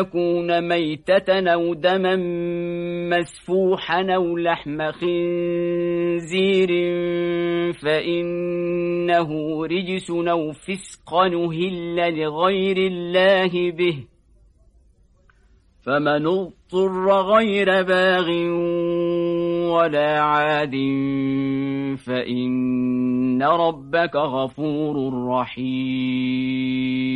يكون ميتة أو دما مسفوحا أو لحم خنزير فإنه رجس أو فسق نهل لغير الله به. فمن اضطر غير باغ ولا عاد فإن ربك غفور رحيم.